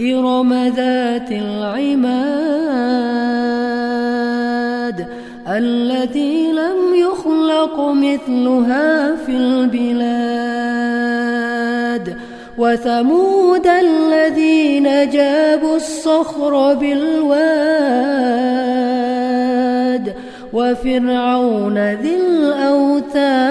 إرم ذات العماد التي لم يخلق مثلها في البلاد وثمود الذين جابوا الصخر بالواد وفرعون ذي الأوتاد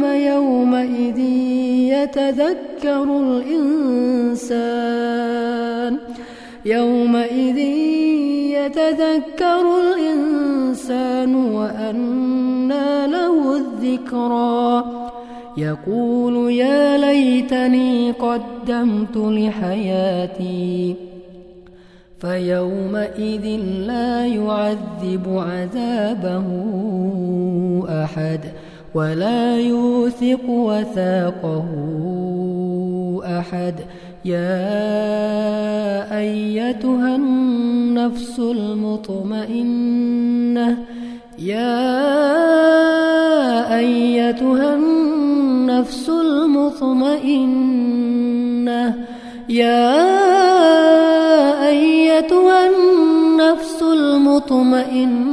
يومئذ يتذكر الإنسان. يومئذ يتذكر الإنسان وأنى له الذكرى. يقول يا ليتني قدمت لحياتي فيومئذ لا يعذب عذابه أحد. ولا يوثق وثاقه أحد. يا أيتها النفس المطمئنة يا أيتها النفس المطمئنة يا أيتها النفس المطمئنة